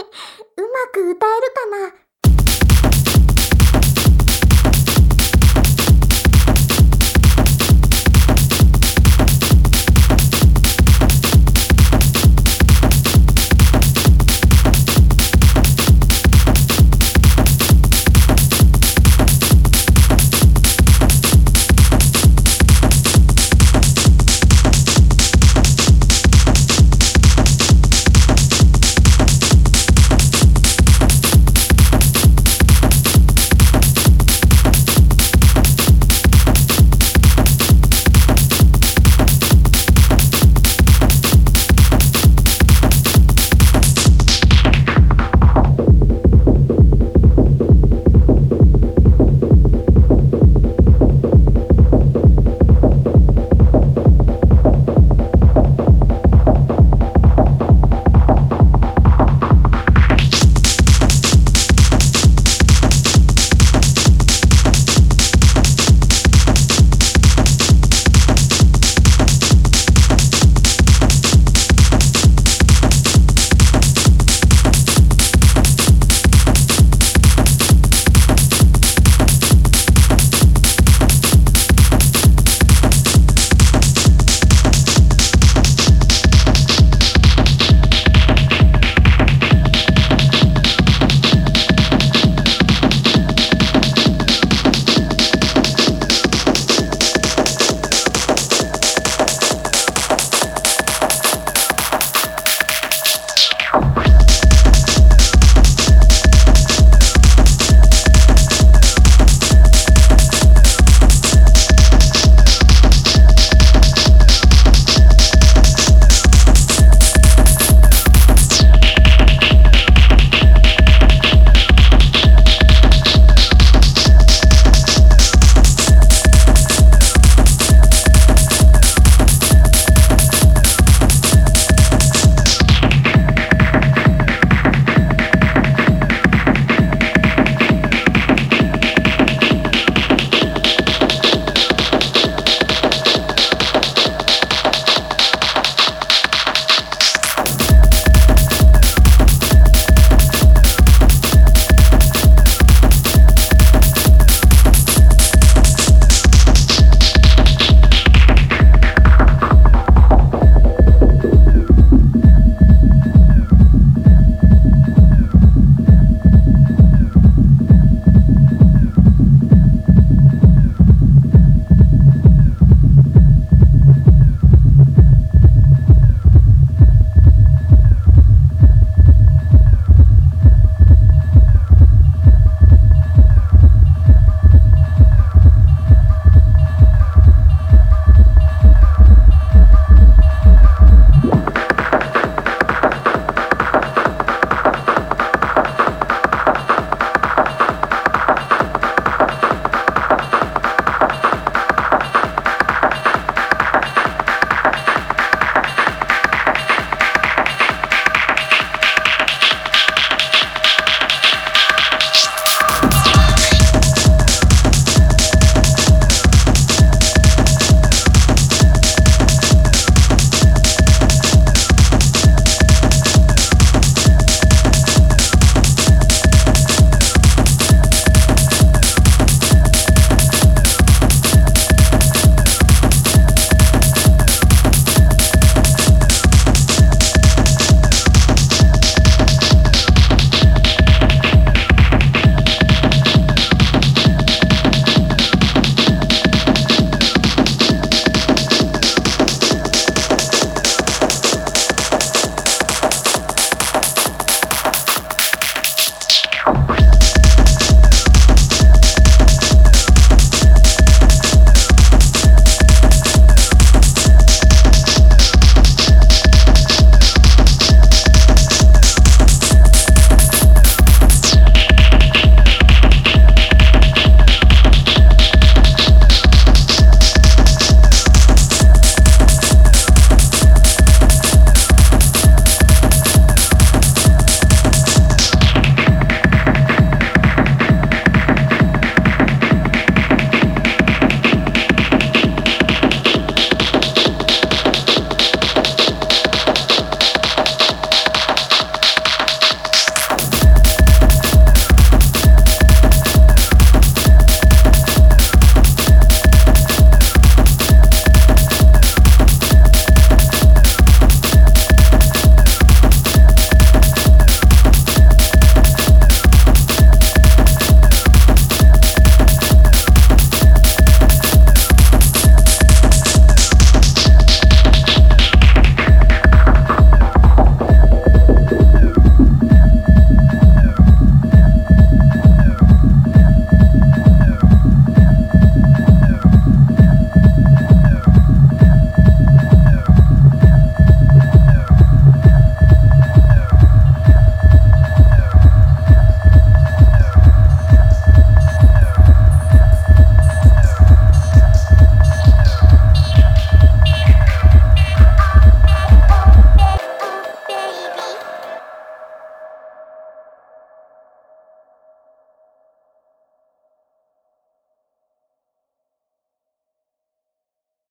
うまく歌えるかな？Whew.